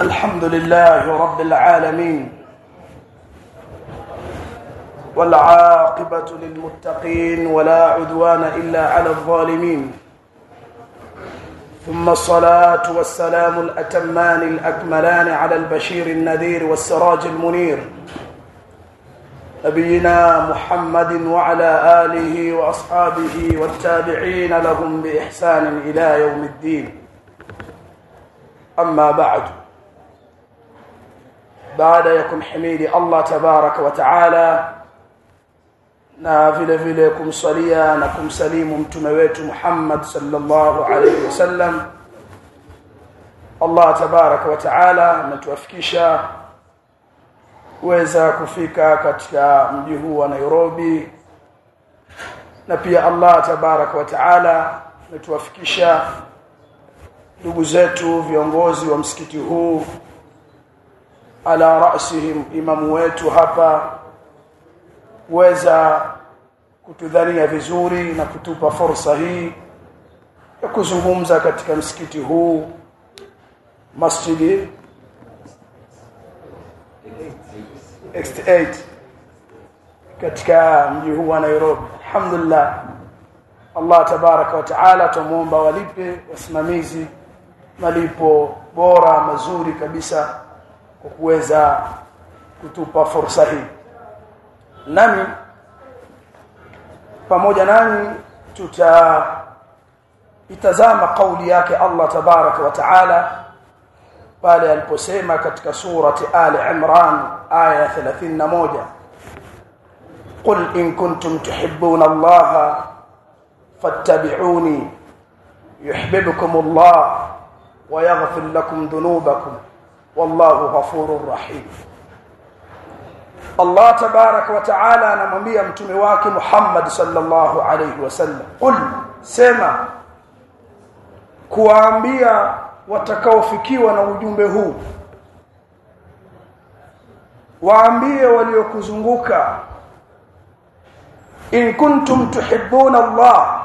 الحمد لله رب العالمين والعاقبة للمتقين ولا عدوان إلا على الظالمين ثم الصلاة والسلام الأتمان الأكملان على البشير النذير والسراج المنير نبينا محمد وعلى آله وأصحابه والتابعين لهم بإحسان إلى يوم الدين. أما بعد. Baada ya kumhimidi Allah tabaraka wa taala na vile vile kumswalia na kumsalimu mtume wetu Muhammad sallallahu alaihi wasallam Allah tabaraka wa taala ametuafikisha kuweza kufika katika mji huu wa Nairobi. Na pia Allah tabaraka wa taala ametuafikisha ndugu zetu viongozi wa msikiti huu ala rasihim imamu wetu hapa kuweza kutudhania vizuri na kutupa fursa hii ya kuzungumza katika msikiti huu masjidi 68 katika mji huu wa Nairobi. Alhamdulillah Allah tabaraka wa taala tumuomba walipe wasimamizi malipo bora mazuri kabisa kwa kuweza kutupa fursa hii nami pamoja nani tuta itazama kauli yake Allah tabaraka wa taala pale aliposema katika surati Ali Imran aya 31 قل إن كنتم تحبون الله فاتبعوني يحببكم الله ويغفر لكم ذنوبكم wallahu ghafurur rahim. Allah tabarak wa taala anamwambia mtume wake Muhammad sallallahu alayhi wasallam qul sema kuwaambia watakaofikiwa na ujumbe huu. Waambie waliokuzunguka in kuntum tuhibbuna Allah.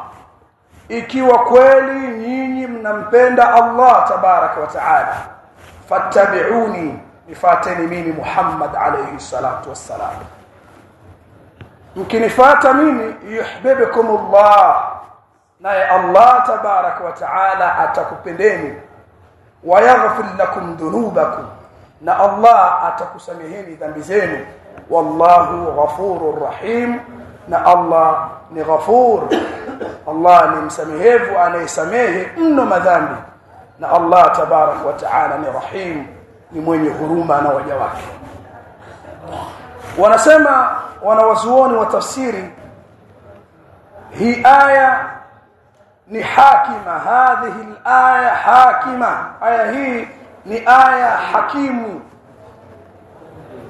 Ikiwa kweli nyinyi mnampenda Allah tabarak wa taala fattabi'uni nifateni mimi Muhammad alayhi salatu wassalam. Mkinifata mimi yuhibbukumullah naye Allah tabarak wa taala atakupendeni. Wa yaghfir lakum dhunubakum na Allah atakusameheni dhambi zenu. Wallahu ghafurur rahim na Allah ni ghafur. Allah ni msamehevu anayesamehe mno madhambi na Allah tabarak wa taala ni rahim ni mwenye huruma na waja wake. Wanasema wanawazuoni wa tafsiri hii aya ni hakima hadhihi alaya hakima. Aya hii ni aya hakimu.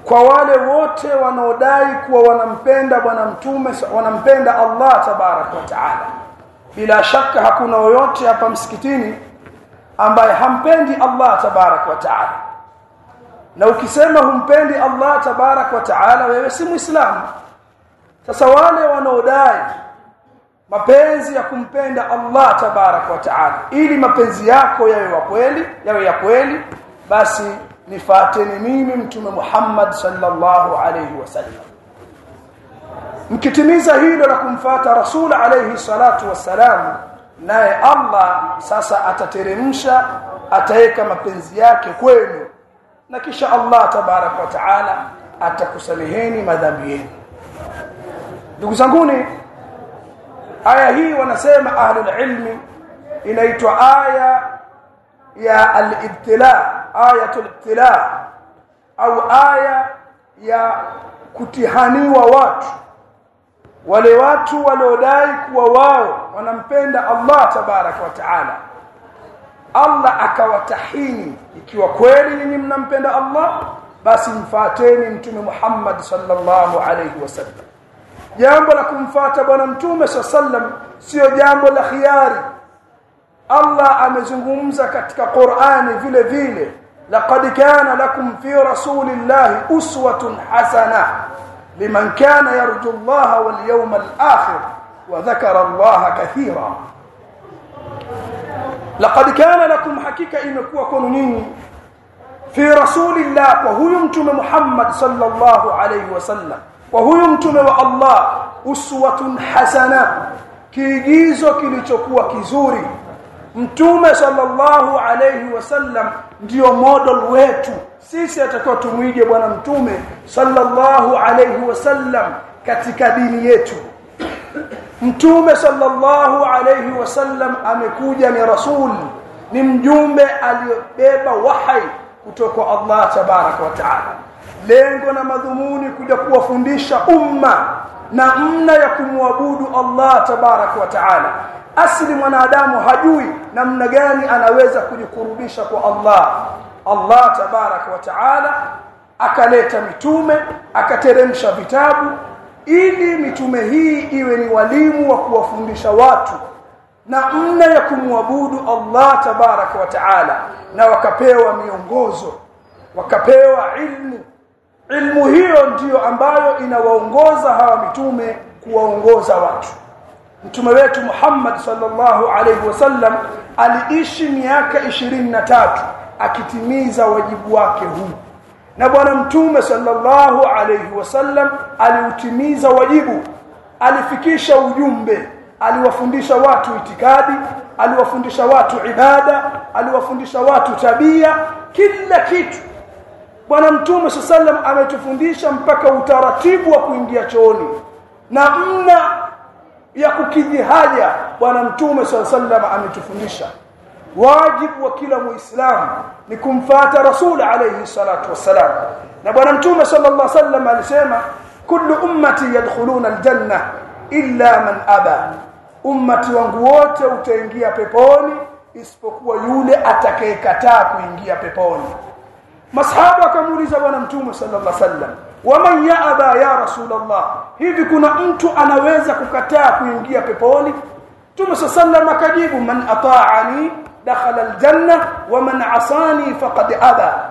Kwa wale wote wanaodai kuwa wanampenda bwana mtume wanampenda Allah tabarak wa taala bila shaka hakuna yoyote hapa msikitini ambaye hampendi Allah tabarak wa taala. Na ukisema humpendi Allah tabarak wa taala wewe si muislamu. Sasa wale wanaodai mapenzi ya kumpenda Allah tabarak wa taala ili mapenzi yako yawe ya kweli yawe ya kweli basi nifateni mimi mtume Muhammad sallallahu alayhi wasallam mkitimiza hilo la kumfata rasul alayhi salatu wassalam naye Allah sasa atateremsha ataweka mapenzi yake kwenu. Na kisha Allah tabarak wa taala atakusameheni madhambi yenu. Ndugu zanguni aya hii wanasema ahlul ilmi inaitwa aya ya al-ibtila ayatul ibtila au aya ya kutihaniwa watu. Wale watu waliodai kuwa wao wanampenda Allah tabarak wa taala Allah akawatahini ikiwa kweli ninyi mnampenda Allah basi mfateni mtume Muhammad sallallahu alayhi wasallam jambo la kumfata bwana mtume sallam sio jambo la khiari Allah amezungumza katika Qur'ani vile vile laqad kana lakum fi rasulillahi uswatun hasana liman kana yarju Allah wal yawmal akhir dhakara Allah kathira laqad kana lakum hakika imekuwa kwenu nyinyi fi rasulillah kwa huyu mtume Muhammad sallallahu alayhi wasallam kwa huyu mtume wa Allah uswatun hasana kiigizo kilichokuwa kizuri mtume sallallahu alayhi wasallam ndio model wetu sisi atakao tumwige bwana mtume sallallahu alayhi wasallam katika dini yetu mtume sallallahu alayhi wasallam amekuja ni rasul ni mjumbe aliyobeba wahai kutoka Allah tabaraka wa taala. Lengo na madhumuni kuja kuwafundisha umma namna ya kumwabudu Allah tabaraka wa taala. Asli mwanadamu hajui namna gani anaweza kujikurubisha kwa Allah. Allah tabaraka wa taala akaleta mitume akateremsha vitabu ili mitume hii iwe ni walimu wa kuwafundisha watu na mna ya kumwabudu Allah tabaraka wa taala na wakapewa miongozo wakapewa ilmu. Ilmu hiyo ndiyo ambayo inawaongoza hawa mitume kuwaongoza watu. Mtume wetu Muhammad sallallahu alaihi wasallam aliishi miaka 23 akitimiza wajibu wake huu na bwana mtume sallallahu alayhi wasallam aliutimiza wajibu alifikisha ujumbe aliwafundisha watu itikadi aliwafundisha watu ibada aliwafundisha watu tabia kila kitu. Bwana mtume sallam ametufundisha mpaka utaratibu wa kuingia chooni na mna ya kukidhi haja. Bwana mtume sallam ametufundisha wajibu wa kila muislamu ni kumfata rasul alayhi salatu wassalam. Na bwana mtume sallallahu alaihi wasallam alisema kullu ummati yadkhuluna aljanna illa man aba. Ummati wangu wote utaingia peponi isipokuwa yule atakayekataa kuingia peponi. Masahaba akamuuliza bwana mtume sallallahu alaihi wasallam waman yaaba ya rasulullah? Hivi kuna mtu anaweza kukataa kuingia peponi? Mtume sallallahu akajibu man ata'ani dakhala aljanna wa man asani faqad aba.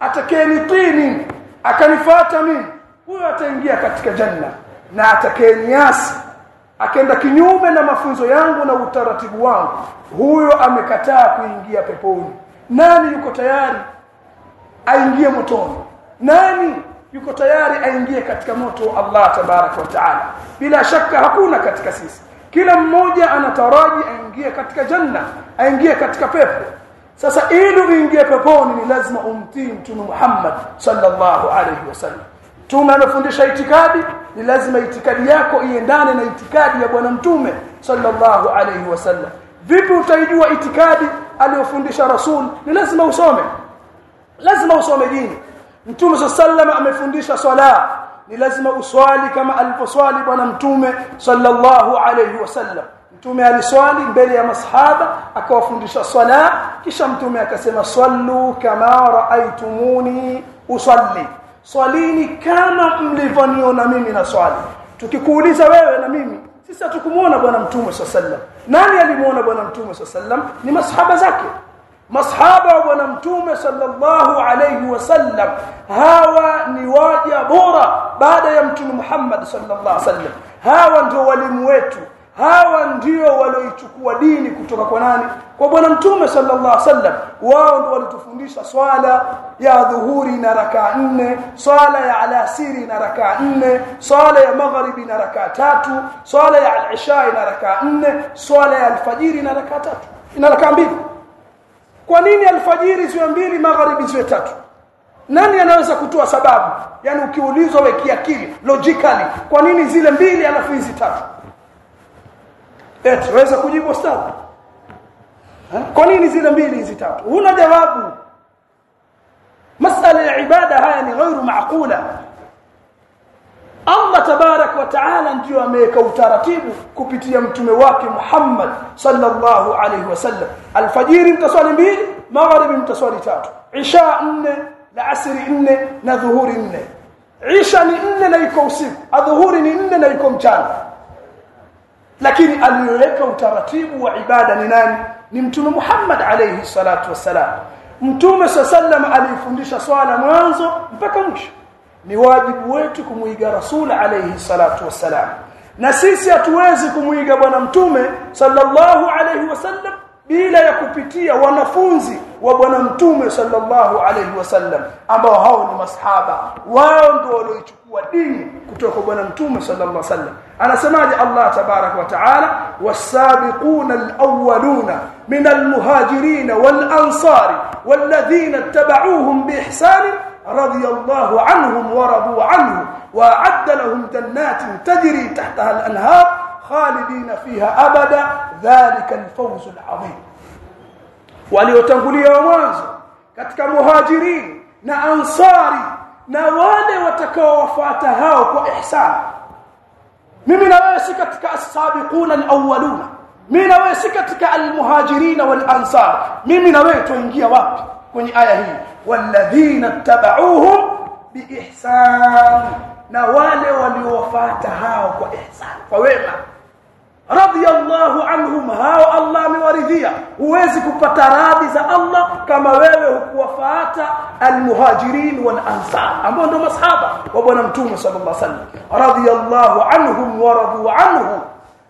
Atakayenitii akanifuata mimi huyo ataingia katika janna. Na atakayeniasi akenda kinyume na mafunzo yangu na utaratibu wangu huyo amekataa kuingia peponi. Nani yuko tayari aingie motoni? Nani yuko tayari aingie katika moto wa Allah tabaraka wa taala? Bila shaka hakuna katika sisi. Kila mmoja anataraji aingie katika janna aingie katika pepo sasa ili uingie peponi ni lazima umtii mtume Muhammad sallallahu alaihi wasallam mtume amefundisha itikadi ni lazima itikadi yako iendane na itikadi ya bwana mtume sallallahu alaihi wasallam vipi utaijua itikadi aliyofundisha rasul ni lazima usome lazima usome dini mtume sallallahu amefundisha swala ni lazima uswali kama aliposwali bwana mtume sallallahu alayhi wasallam mtume aliswali mbele ya masahaba akawafundisha swala. Kisha mtume akasema sallu kama raaitumuni usalli. Swalini kama mlivyoniona mimi na swali. Tukikuuliza wewe na mimi sisi hatukumuona bwana mtume sallallahu nani alimuona bwana mtume sallallahu ni masahaba zake. Masahaba wa bwana mtume sallallahu alayhi wasallam hawa ni waja bora baada ya mtume Muhammad sallallahu alaihi wasallam. Hawa ndio walimu wetu hawa ndio walioichukua dini kutoka kwa nani? Kwa bwana mtume sallallahu alaihi wasallam. Wao ndio walitufundisha swala ya dhuhuri na rakaa nne swala ya alasiri na rakaa nne swala ya magharibi na rakaa tatu swala ya alisha na rakaa nne swala ya alfajiri na rakaa tatu. Ina rakaa mbili. Kwa nini alfajiri ziwe mbili magharibi ziwe tatu? Nani anaweza kutoa sababu? Yani ukiulizwa wewe kiakili logically kwa nini zile mbili alafu hizi tatu eti waweza kujibu ustadhi kwa nini zile mbili hizi tatu? Huna jawabu. Masala ya ibada haya ni ghairu maakula. Allah tabarak wa taala ndio ameweka utaratibu kupitia mtume wake Muhammad sallallahu alaihi wasallam alfajiri mtaswali mbili magharibi mtaswali tatu. Isha nne la asri nne na dhuhuri nne. Isha ni nne na iko usiku adhuhuri ni nne na iko mchana lakini aliyoweka utaratibu wa ibada ni nani? Ni mtume Muhammad alayhi salatu wasalam mtume sallam alifundisha swala mwanzo mpaka mwisho. Ni wajibu wetu kumuiga rasul alayhi salatu wasalam na sisi hatuwezi kumuiga bwana mtume sallallahu alayhi wasallam bila ya kupitia wanafunzi wa bwana mtume sallallahu alayhi wasallam ambao hao ni masahaba wao ndio walioichukua dini kutoka kwa bwana mtume sallallahu alayhi wasallam anasemaje Allah tabarak wa taala wasabiquna alawwaluna min almuhajirin walansari walladhina ittaba'uuhum biihsan الله عنهم ورضوا عنه وأعد لهم جنات تجري تحتها الأنهار خالدين فيها أبدا ذلك الفوز العظيم waliotangulia wa mwanzo katika muhajirin na ansari na wale watakaowafuata hao kwa ihsan mimi na wewe si katika as-sabiquna al-awwaluna mimi na wewe si katika al-muhajirin wal-ansar mimi na wewe tuingia wapi kwenye aya hii walladhina tabauhum biihsan na wale waliowafuata hao kwa ihsan kwa wema. Radiyallahu anhum hao Allah amewaridhia. Huwezi kupata radhi za Allah kama wewe hukuwafuata almuhajirin wal ansar ambao ndio masahaba wa bwana mtume sallallahu alaihi wasallam. Radiyallahu anhum wa radu anhu.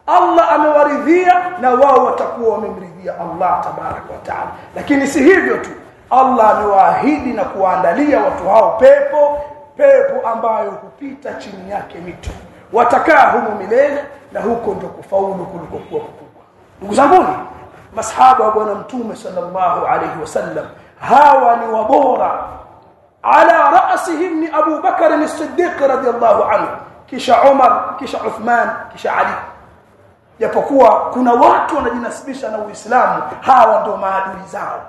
Allah amewaridhia na wao watakuwa wamemridhia Allah tabarak wa taala. Lakini si hivyo tu. Allah amewaahidi na kuwaandalia watu hao pepo pepo ambayo hupita chini yake mito. Watakaa humo milele na huko ndio kufaulu kulikokuwa kukubwa ndugu zangu masahaba wa bwana mtume sallallahu alayhi wasallam hawa ni wabora. Ala ra'sihim ni Abu Bakar as-Siddiq radiyallahu anhu kisha Umar kisha Uthman kisha Ali. Japokuwa kuna watu wanajinasibisha na Uislamu hawa ndio maadui zao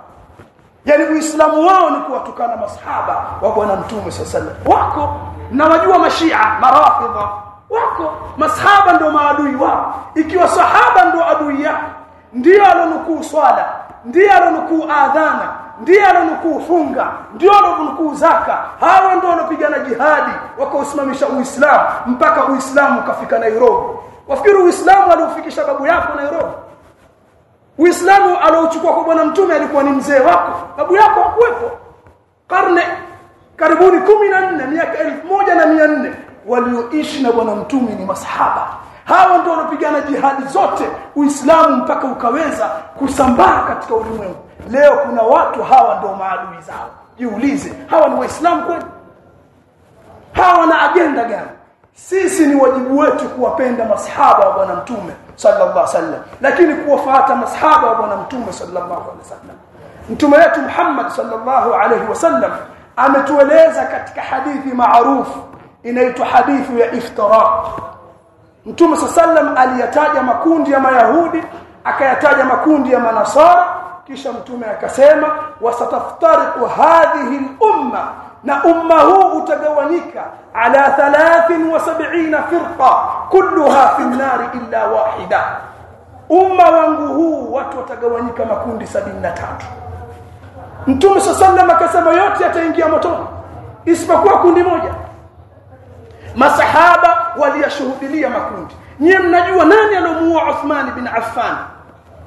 yani uislamu wao ni kuwatukana masahaba wa bwana mtume sallallahu wako. Na wajua mashia marafidha. Wako. Masahaba ndio maadui wao. Ikiwa sahaba ndio adui yao ndio alonukuu swala ndio alonukuu adhana ndio alonukuu funga ndio alonukuu zaka. Hawa ndio wanapigana jihadi wakausimamisha uislamu mpaka uislamu ukafika Nairobi. Wafikiri uislamu aliofikisha babu yako Nairobi Uislamu aliochukua kwa bwana mtume alikuwa ni mzee wako. Babu yako hakuwepo. Karne karibuni 14 miaka 1400 walioishi na bwana mtume ni masahaba. Hawa ndio wanapigana jihadi zote Uislamu mpaka ukaweza kusambaa katika ulimwengu. Leo kuna watu hawa ndio maadui zao. Jiulize hawa ni waislamu kweli? Hawa na agenda gani sisi ni wajibu wetu kuwapenda masahaba wa bwana mtume sallallahu alaihi wasallam lakini kuwafuata masahaba wa bwana mtume sallallahu alaihi wasallam mtume wetu Muhammad sallallahu alaihi wasallam ametueleza katika hadithi maarufu inaitwa hadithu ya iftiraq mtume sallallahu aliyataja makundi ya mayahudi akayataja makundi ya manasara kisha mtume akasema wasataftariqu hadhihi al-umma na umma huu utagawanyika ala 73 firqa kulluha fi an-nar illa wahida. Umma wangu huu watu watagawanyika makundi 73 Mtume sallam akasema yote yataingia motoni isipokuwa kundi moja. Masahaba waliyashuhudilia makundi. Nyie mnajua nani alomuua Uthman bin Affan?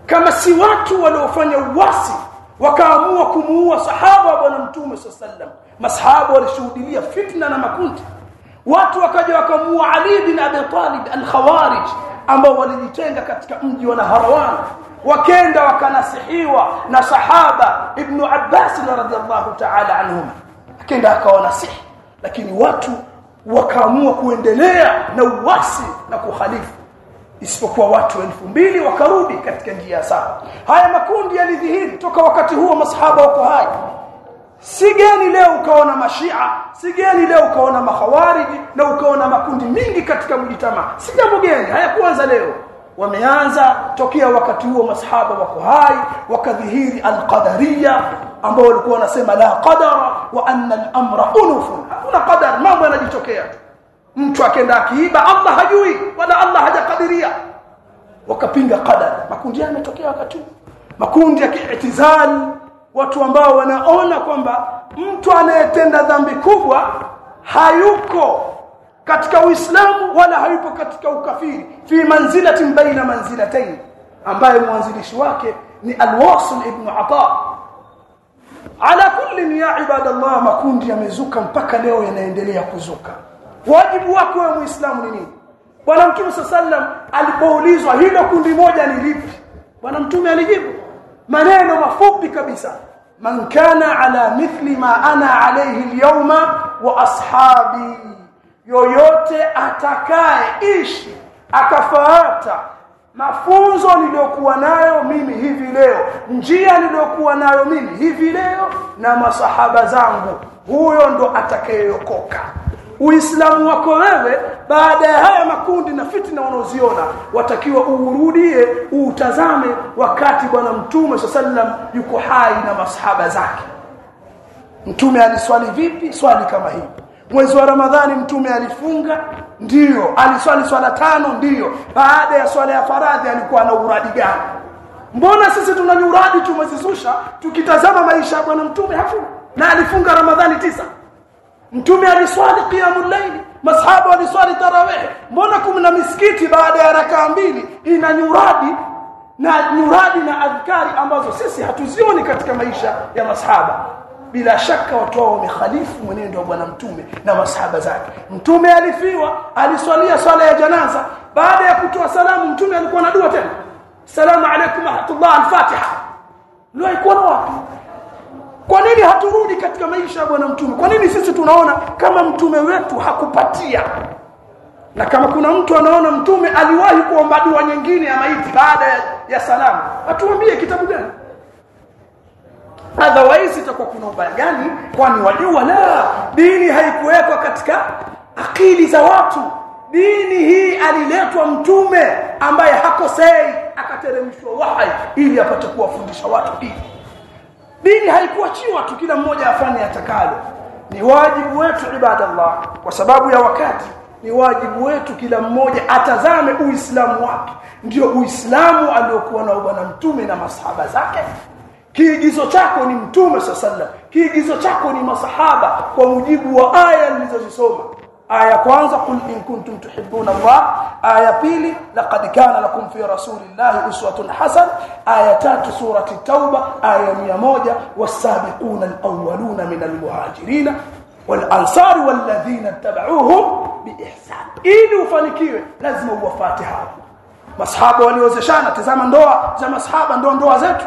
Kama si watu waliofanya uasi wakaamua kumuua sahaba wa bwana mtume sallam masahaba walishuhudia fitna na makundi. Watu wakaja wakamuua Ali bin Abi Talib al-Khawarij ambao walijitenga katika mji wa Naharawan. Wakenda wakanasihiwa na sahaba ibn Abbas radhiyallahu ta'ala anhuma akenda akawanasihi lakini watu wakaamua kuendelea na uwasi na kuhalifu. Isipokuwa watu elfu mbili wakarudi katika njia sawa haya makundi yalidhihiri toka wakati huo masahaba wako hai si gani leo ukaona mashia sigeni leo ukaona makhawariji na ukaona makundi mingi katika mjitama si jambo gani hayakuanza leo. Wameanza tokea wakati huo masahaba wako hai wakadhihiri alqadariya ambao walikuwa wanasema la qadara wa anna al-amra unufun. Hakuna qadar mambo yanajitokea mtu akenda akiiba Allah hajui wala Allah hajakadiria. Wakapinga qadar. Makundi yametokea wakati makundi ya kiitizali watu ambao wanaona kwamba mtu anayetenda dhambi kubwa hayuko katika Uislamu wala hayupo katika ukafiri. Fi manzilatin baina manzilatayn ambaye mwanzilishi wake ni Al-Wasil ibn Ata. Ala kulli ya ibadallah makundi yamezuka mpaka leo yanaendelea kuzuka. Wajibu wako wewe muislamu ni nini? Bwana mtume sallam alipoulizwa hilo kundi moja ni lipi? Bwana mtume alijibu maneno mafupi kabisa man kana ala mithli ma ana alayhi alyawma wa ashabi. Yoyote atakaye ishi akafaata mafunzo niliyokuwa nayo mimi hivi leo njia niliyokuwa nayo mimi hivi leo na masahaba zangu huyo ndo atakayeokoka. Uislamu wako wewe baada ya haya makundi na fitina wanaoziona watakiwa uurudie uutazame wakati bwana mtume sallam yuko hai na masahaba zake. Mtume aliswali vipi? Swali kama hii mwezi wa ramadhani mtume alifunga ndio. Aliswali swala tano ndio. Baada ya swala ya faradhi alikuwa na uradi gani? Mbona sisi tuna uradi tumezizusha tukitazama maisha ya bwana mtume hafu? Na alifunga ramadhani tisa. Mtume aliswali qiyamul masahaba waliswali tarawih. Mbona kuna misikiti baada ya rakaa mbili ina nyuradi na nyuradi na adhkari ambazo sisi hatuzioni katika maisha ya masahaba? Bila shaka watu wao wamekhalifu mwenendo wa bwana mtume na masahaba zake. Mtume alifiwa aliswalia swala ya janaza. Baada ya kutoa salamu mtume alikuwa na dua tena. Salamu alaykum wa rahmatullah al-fatiha. Ndio alikuwa wapi kwa nini haturudi katika maisha ya bwana mtume? Kwa nini sisi tunaona kama mtume wetu hakupatia? Na kama kuna mtu anaona mtume aliwahi kuomba dua nyingine ya maiti baada ya, ya salamu atuambie kitabu gani? Otherwise itakuwa kuna ubaya gani? Kwani wajua la dini haikuwekwa katika akili za watu. Dini hii aliletwa mtume ambaye hakosei akateremshwa wahai ili apate kuwafundisha watu dini dini haikuachiwa tu kila mmoja afanye atakalo. Ni wajibu wetu ibadallah kwa sababu ya wakati. Ni wajibu wetu kila mmoja atazame uislamu wake. Ndio uislamu aliokuwa na bwana mtume na masahaba zake. Kiigizo chako ni mtume sallam kiigizo chako ni masahaba kwa mujibu wa aya nilizozisoma aya kwanza qul in kuntum tuhibbuna Allah. Aya pili laqad kana lakum fi rasulillahi uswatun hasan. Aya tatu surati tauba. Aya 100 was-sabiquna al-awwaluna min almuhajirin walansari walladhina tabauhum biihsan. Ili ufanikiwe lazima uwafate hapo masahaba waliozeshana tazama ndoa za masahaba ndoa ndoa zetu.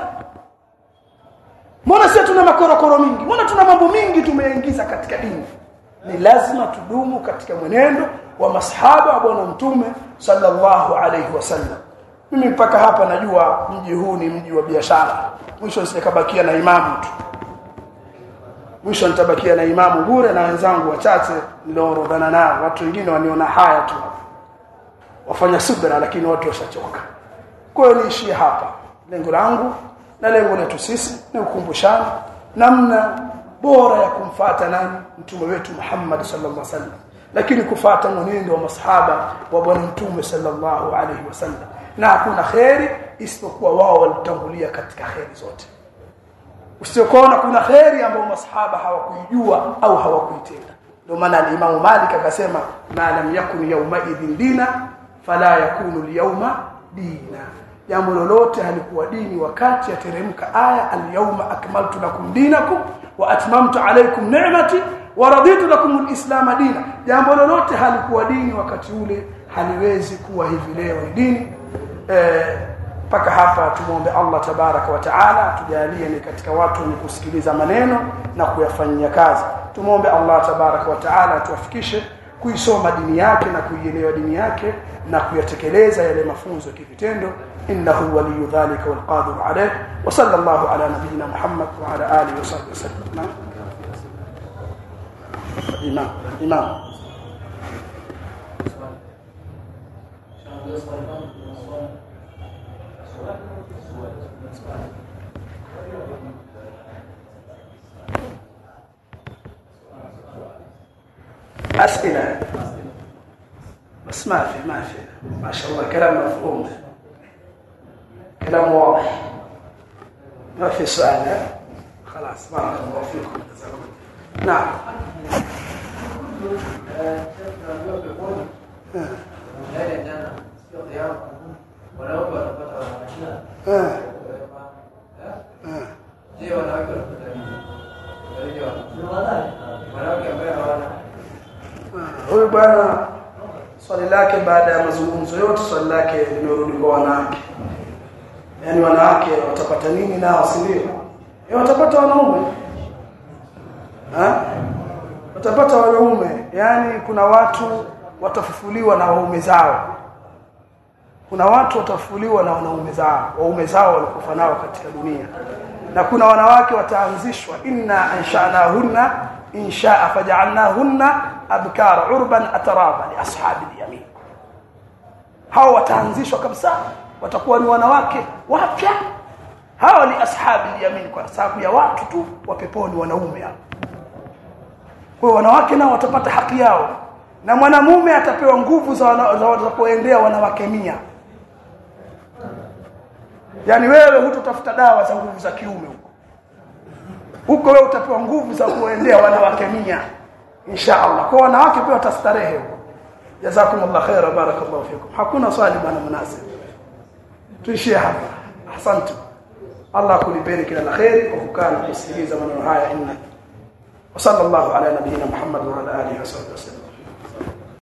Mbona sisi tuna makorokoro mingi? Mbona tuna mambo mingi tumeingiza katika dini? Ni lazima tudumu katika mwenendo wa masahaba wa bwana mtume sallallahu alayhi wasallam. Mimi mpaka hapa najua mji huu ni mji wa biashara. Mwisho nitabakia na imamu tu. Mwisho nitabakia na imamu bure na wenzangu wachache niloorodhana nao. Watu wengine waniona haya tu. Wafanya subra lakini watu washachoka. Kwa hiyo niishie hapa. Lengo langu na lengo letu sisi ni ukumbushana namna bora ya kumfata nani? Mtume wetu Muhammad sallallahu alaihi wasallam. Lakini kufata mwenendo wa masahaba wa bwana mtume sallallahu alaihi wasallam. Na hakuna khairi isipokuwa wao walitangulia katika khairi zote. Usiokuona kuna khairi ambayo masahaba hawakuijua au hawakuitenda. Ndio maana al-Imam Malik akasema ma lam yakun yawma idhin dina fala yakunu al-yawma dina jambo lolote halikuwa dini wakati yateremka aya al-yawma akmaltu lakum dinakum wa atmamtu alaykum ni'mati wa raditu lakum al-islam dina jambo lolote halikuwa dini wakati ule haliwezi kuwa hivi leo ni dini. Mpaka hapa tumuombe Allah tabaraka wa taala tujalie ni katika watu wenye kusikiliza maneno na kuyafanyia kazi. Tumuombe Allah tabaraka wa taala tuwafikishe kuisoma dini yake na kuielewa dini yake na kuyatekeleza yale mafunzo kivitendo إنه ولي ذلك والقادر عليه وصلى الله على نبينا محمد وعلى آله وصحبه وسلم. نعم. إمام إمام. أسئلة؟ بس ما في ما في. ما شاء الله كلام مفهوم. كلام واضح ما في سؤال خلاص بارك الله فيكم نعم huyu bwana swali lake baada ya mazungumzo yote swali lake limerudi kwa wanawake yaani wanawake watapata nini nao si ndio? E, watapata wanaume. Ha? watapata wanaume. Yani kuna watu watafufuliwa na waume zao. Kuna watu watafufuliwa na wanaume zao. Waume zao walikufa nao katika dunia. Na kuna wanawake wataanzishwa inna anshanahunna inshaa faj'alnahunna abkara urban ataraba li ashabi yamin. Hao wataanzishwa kabisa watakuwa ni wanawake wapya. Hawa ni ashabi yamin kwa sababu ya watu tu wa peponi wanaume hao. Kwa wanawake nao watapata haki yao na mwanamume atapewa nguvu za kuendea wanawake mia. Yani wewe hutotafuta dawa za nguvu za kiume huko. Huko wewe utapewa nguvu za kuendea wanawake mia inshallah. Kwa wanawake pia watastarehe huko. Jazakumullah khaira barakallahu fikum. Hakuna swali bwana munasib tuishie hapa asante Allah akulipeni kila la khairi kwa kukaa na kusikiliza maneno haya inna وصلى الله على نبينا محمد وعلى